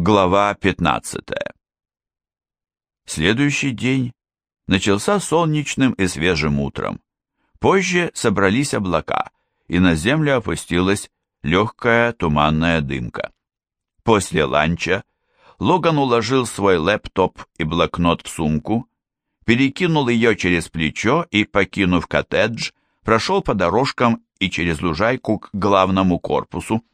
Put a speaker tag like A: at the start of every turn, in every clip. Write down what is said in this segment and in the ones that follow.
A: Глава 15 Следующий день начался солнечным и свежим утром. Позже собрались облака, и на землю опустилась легкая туманная дымка. После ланча Логан уложил свой лэптоп и блокнот в сумку, перекинул ее через плечо и, покинув коттедж, прошел по дорожкам и через лужайку к главному корпусу.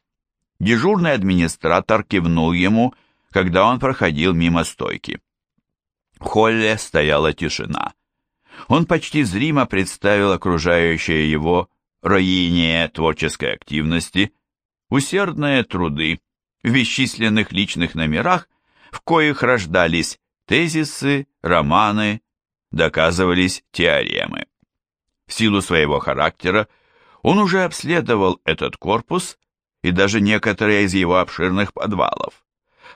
A: Дежурный администратор кивнул ему, когда он проходил мимо стойки. В холле стояла тишина. Он почти зримо представил окружающее его роение творческой активности, усердные труды в бесчисленных личных номерах, в коих рождались тезисы, романы, доказывались теоремы. В силу своего характера он уже обследовал этот корпус и даже некоторые из его обширных подвалов.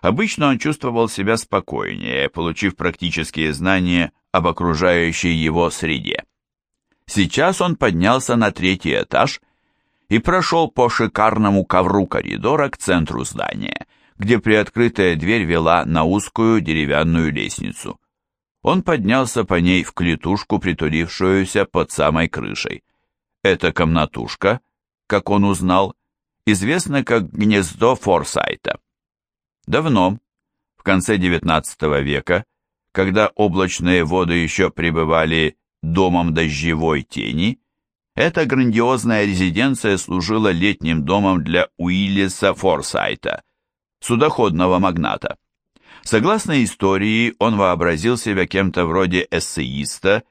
A: Обычно он чувствовал себя спокойнее, получив практические знания об окружающей его среде. Сейчас он поднялся на третий этаж и прошел по шикарному ковру коридора к центру здания, где приоткрытая дверь вела на узкую деревянную лестницу. Он поднялся по ней в клетушку, притулившуюся под самой крышей. Эта комнатушка, как он узнал, известна как гнездо Форсайта. Давно, в конце XIX века, когда облачные воды еще пребывали домом дождевой тени, эта грандиозная резиденция служила летним домом для Уиллиса Форсайта, судоходного магната. Согласно истории, он вообразил себя кем-то вроде эссеиста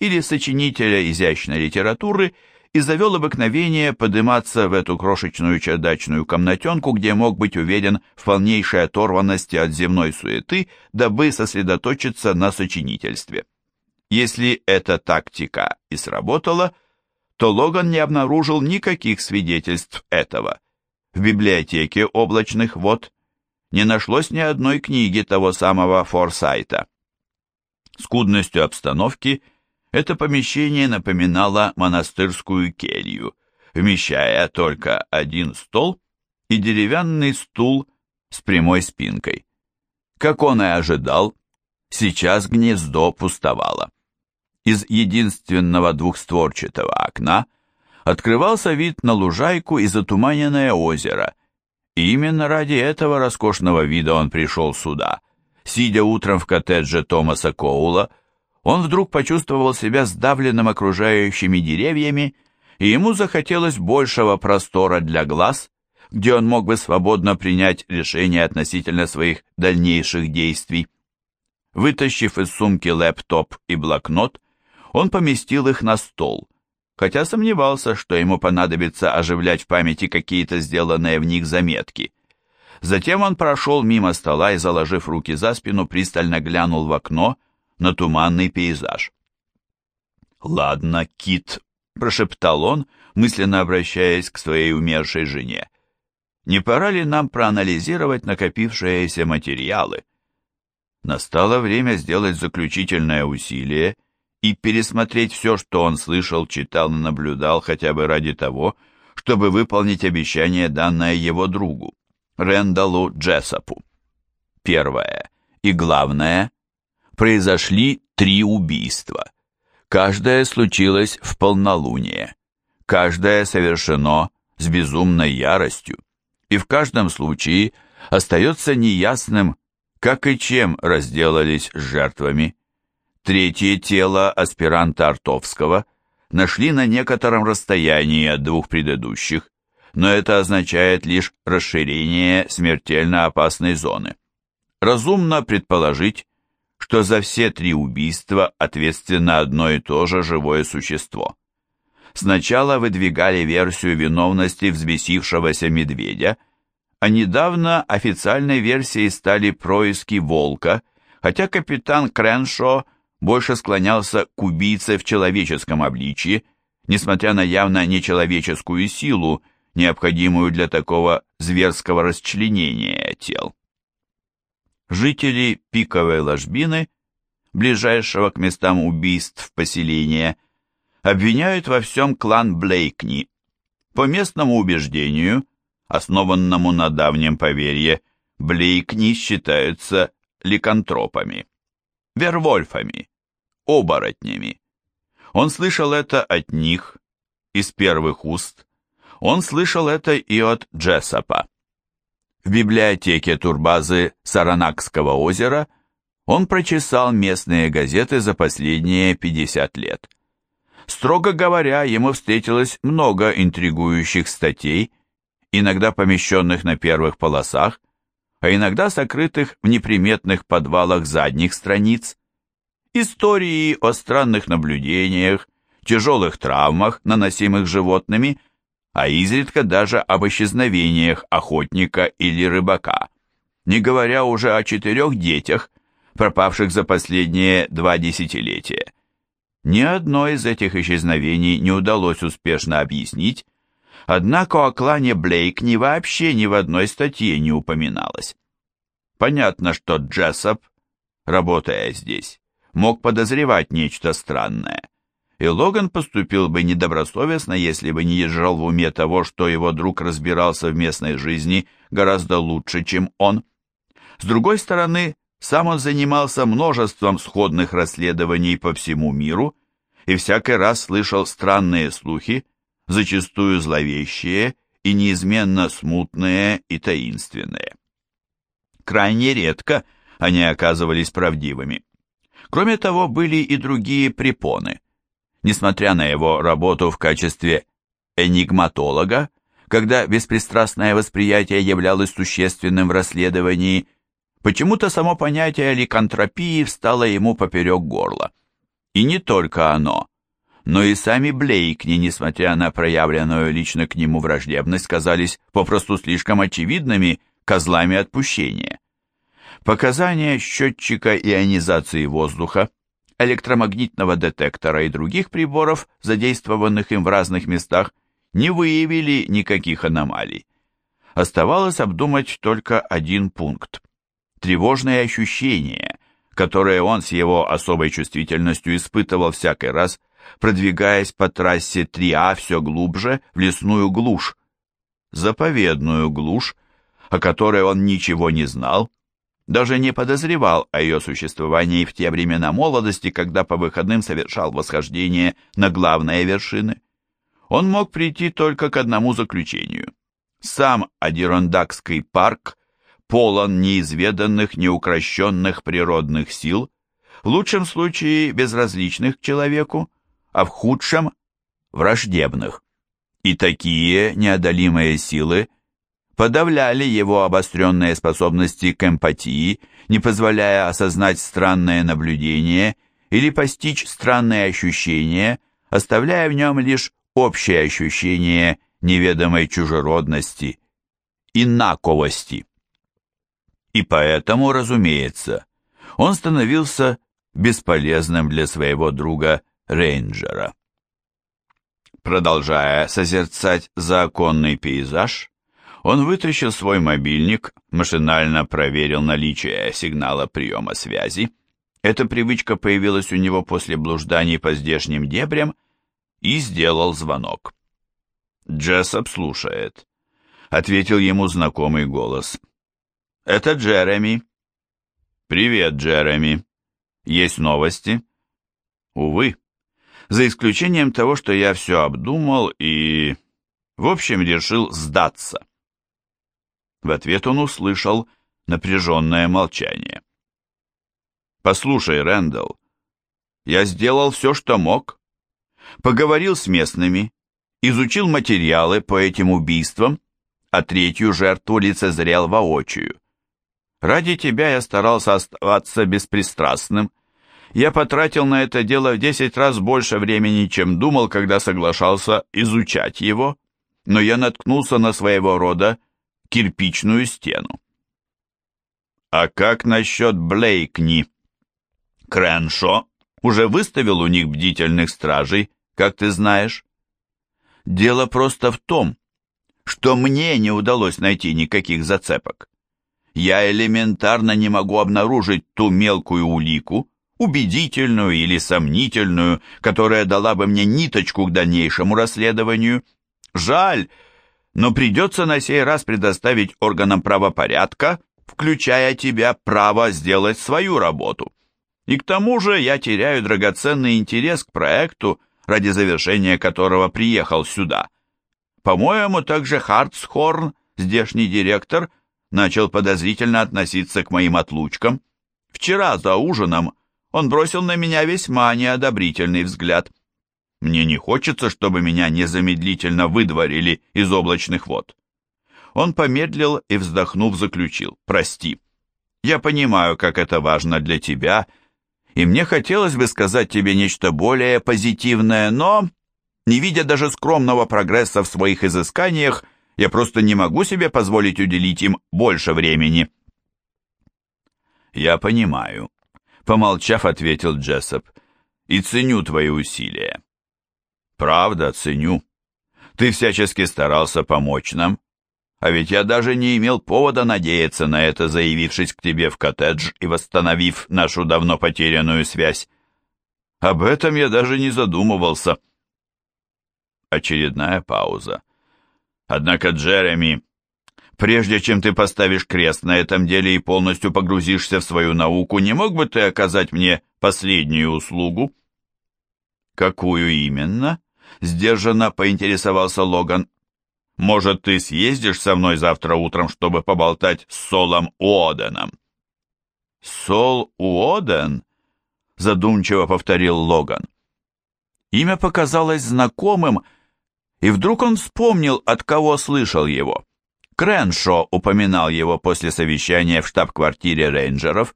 A: или сочинителя изящной литературы и завел обыкновение подниматься в эту крошечную чердачную комнатенку, где мог быть уверен в полнейшей оторванности от земной суеты, дабы сосредоточиться на сочинительстве. Если эта тактика и сработала, то Логан не обнаружил никаких свидетельств этого. В библиотеке облачных вод не нашлось ни одной книги того самого Форсайта. Скудностью обстановки это помещение напоминало монастырскую келью, вмещая только один стол и деревянный стул с прямой спинкой. Как он и ожидал, сейчас гнездо пустовало. Из единственного двухстворчатого окна открывался вид на лужайку и затуманенное озеро, и именно ради этого роскошного вида он пришел сюда. Сидя утром в коттедже Томаса Коула, он вдруг почувствовал себя сдавленным окружающими деревьями, и ему захотелось большего простора для глаз, где он мог бы свободно принять решение относительно своих дальнейших действий. Вытащив из сумки лэптоп и блокнот, он поместил их на стол, хотя сомневался, что ему понадобится оживлять в памяти какие-то сделанные в них заметки. Затем он прошел мимо стола и, заложив руки за спину, пристально глянул в окно на туманный пейзаж. «Ладно, Кит», — прошептал он, мысленно обращаясь к своей умершей жене. «Не пора ли нам проанализировать накопившиеся материалы?» Настало время сделать заключительное усилие — и пересмотреть все, что он слышал, читал и наблюдал хотя бы ради того, чтобы выполнить обещание, данное его другу, Рэндаллу Джессопу. Первое и главное, произошли три убийства. Каждое случилось в полнолуние, каждое совершено с безумной яростью, и в каждом случае остается неясным, как и чем разделались с жертвами. Третье тело аспиранта Артовского нашли на некотором расстоянии от двух предыдущих, но это означает лишь расширение смертельно опасной зоны. Разумно предположить, что за все три убийства ответственно одно и то же живое существо. Сначала выдвигали версию виновности взбесившегося медведя, а недавно официальной версией стали происки волка, хотя капитан Креншо – больше склонялся к убийце в человеческом обличье, несмотря на явно нечеловеческую силу, необходимую для такого зверского расчленения тел. Жители Пиковой ложбины, ближайшего к местам убийств поселения, обвиняют во всем клан Блейкни. По местному убеждению, основанному на давнем поверье, Блейкни считаются ликантропами, вервольфами, оборотнями. Он слышал это от них, из первых уст. Он слышал это и от Джессопа. В библиотеке турбазы Саранакского озера он прочесал местные газеты за последние 50 лет. Строго говоря, ему встретилось много интригующих статей, иногда помещенных на первых полосах, а иногда сокрытых в неприметных подвалах задних страниц, истории о странных наблюдениях, тяжелых травмах, наносимых животными, а изредка даже об исчезновениях охотника или рыбака, не говоря уже о четырех детях, пропавших за последние два десятилетия. Ни одно из этих исчезновений не удалось успешно объяснить, однако о клане Блейкни вообще ни в одной статье не упоминалось. Понятно, что Джессоп, работая здесь, мог подозревать нечто странное, и Логан поступил бы недобросовестно, если бы не держал в уме того, что его друг разбирался в местной жизни гораздо лучше, чем он. С другой стороны, сам он занимался множеством сходных расследований по всему миру и всякий раз слышал странные слухи, зачастую зловещие и неизменно смутные и таинственные. Крайне редко они оказывались правдивыми. Кроме того, были и другие препоны – несмотря на его работу в качестве энигматолога, когда беспристрастное восприятие являлось существенным в расследовании, почему-то само понятие ликантропии встало ему поперек горла. И не только оно, но и сами Блейкни, несмотря на проявленную лично к нему враждебность, казались попросту слишком очевидными козлами отпущения. Показания счетчика ионизации воздуха электромагнитного детектора и других приборов, задействованных им в разных местах, не выявили никаких аномалий. Оставалось обдумать только один пункт. Тревожные ощущения, которые он с его особой чувствительностью испытывал всякий раз, продвигаясь по трассе 3А все глубже в лесную глушь, заповедную глушь, о которой он ничего не знал, даже не подозревал о ее существовании в те времена молодости, когда по выходным совершал восхождение на главные вершины. Он мог прийти только к одному заключению. Сам Адирондакский парк полон неизведанных, неукрощенных природных сил, в лучшем случае безразличных к человеку, а в худшем – враждебных. И такие неодолимые силы – подавляли его обостренные способности к эмпатии, не позволяя осознать странное наблюдение или постичь странные ощущения, оставляя в нем лишь общее ощущение неведомой чужеродности, инаковости. И поэтому, разумеется, он становился бесполезным для своего друга рейнджера. Продолжая созерцать законный пейзаж, он вытащил свой мобильник, машинально проверил наличие сигнала приема связи. Эта привычка появилась у него после блужданий по здешним дебрям и сделал звонок. «Джессоп слушает», — ответил ему знакомый голос. «Это Джереми». «Привет, Джереми. Есть новости?» «Увы. За исключением того, что я все обдумал и, в общем, решил сдаться». В ответ он услышал напряженное молчание. «Послушай, Рэндалл, я сделал все, что мог. Поговорил с местными, изучил материалы по этим убийствам, а третью жертву лицезрел воочию. Ради тебя я старался оставаться беспристрастным. Я потратил на это дело в десять раз больше времени, чем думал, когда соглашался изучать его, но я наткнулся на своего рода кирпичную стену. А как насчет Блейкни? Крэншо уже выставил у них бдительных стражей, как ты знаешь. Дело просто в том, что мне не удалось найти никаких зацепок. Я элементарно не могу обнаружить ту мелкую улику, убедительную или сомнительную, которая дала бы мне ниточку к дальнейшему расследованию. Жаль, но придется на сей раз предоставить органам правопорядка включая тебя, право сделать свою работу. И к тому же я теряю драгоценный интерес к проекту, ради завершения которого приехал сюда. По-моему, также Хартсхорн, здешний директор, начал подозрительно относиться к моим отлучкам. Вчера за ужином он бросил на меня весьма неодобрительный взгляд. Мне не хочется, чтобы меня незамедлительно выдворили из облачных вод. Он помедлил и, вздохнув, заключил. «Прости. Я понимаю, как это важно для тебя, и мне хотелось бы сказать тебе нечто более позитивное, но, не видя даже скромного прогресса в своих изысканиях, я просто не могу себе позволить уделить им больше времени». «Я понимаю», — помолчав, ответил Джессоп, — «и ценю твои усилия». «Правда, ценю. Ты всячески старался помочь нам, а ведь я даже не имел повода надеяться на это, заявившись к тебе в коттедж и восстановив нашу давно потерянную связь. Об этом я даже не задумывался. Очередная пауза. Однако, Джереми, прежде чем ты поставишь крест на этом деле и полностью погрузишься в свою науку, не мог бы ты оказать мне последнюю услугу? Какую именно? Сдержанно поинтересовался Логан. Может, ты съездишь со мной завтра утром, чтобы поболтать с Солом Уоденом?» «Сол Уоден?» — задумчиво повторил Логан. Имя показалось знакомым, и вдруг он вспомнил, от кого слышал его. Креншо упоминал его после совещания в штаб-квартире рейнджеров.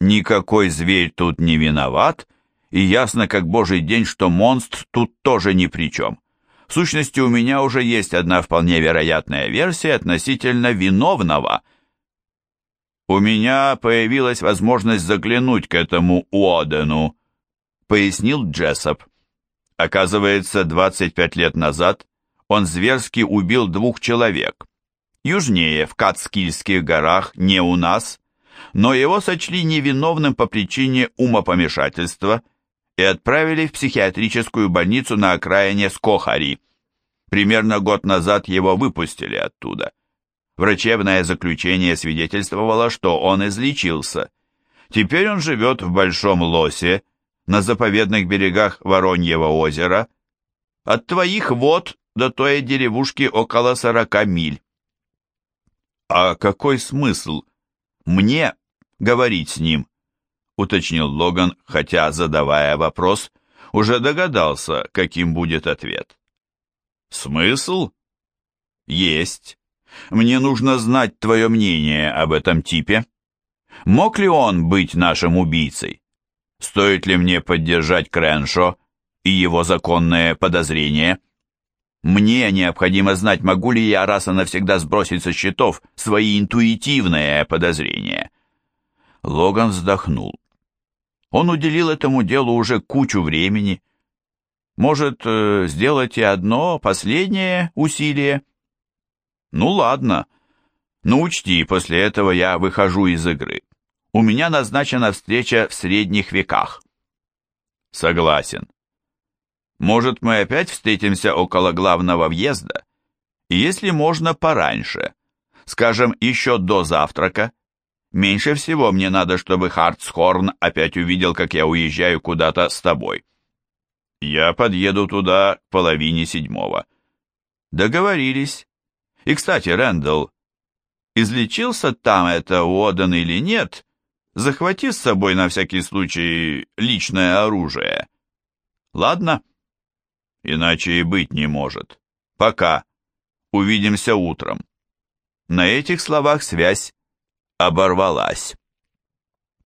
A: Никакой зверь тут не виноват, и ясно как божий день, что монстр тут тоже ни при чем. В сущности, у меня уже есть одна вполне вероятная версия относительно виновного. У меня появилась возможность заглянуть к этому Уодену, пояснил Джессоп. Оказывается, 25 лет назад он зверски убил двух человек. Южнее, в Кацкильских горах, не у нас, но его сочли невиновным по причине умопомешательства – и отправили в психиатрическую больницу на окраине Скохари. Примерно год назад его выпустили оттуда. Врачебное заключение свидетельствовало, что он излечился. Теперь он живет в Большом Лосе, на заповедных берегах Вороньего озера. От твоих вод до той деревушки около сорока миль. А какой смысл мне говорить с ним? Уточнил Логан, хотя, задавая вопрос, уже догадался, каким будет ответ. «Смысл?» «Есть. Мне нужно знать твое мнение об этом типе. Мог ли он быть нашим убийцей? Стоит ли мне поддержать Креншо и его законные подозрения?» Мне необходимо знать, могу ли я раз и навсегда сбросить со счетов свои интуитивные подозрения. Логан вздохнул. Он уделил этому делу уже кучу времени. Может, э, сделать и одно, последнее усилие? Ну ладно. Ну учти, после этого я выхожу из игры. У меня назначена встреча в средних веках. Согласен. Может, мы опять встретимся около главного въезда? Если можно, пораньше. Скажем, еще до завтрака. Меньше всего мне надо, чтобы Хартсхорн опять увидел, как я уезжаю куда-то с тобой. Я подъеду туда к половине седьмого. Договорились. И, кстати, Рэндалл, излечился там это Уоден или нет, захвати с собой на всякий случай личное оружие. Ладно? Иначе и быть не может. Пока. Увидимся утром. На этих словах связь оборвалась.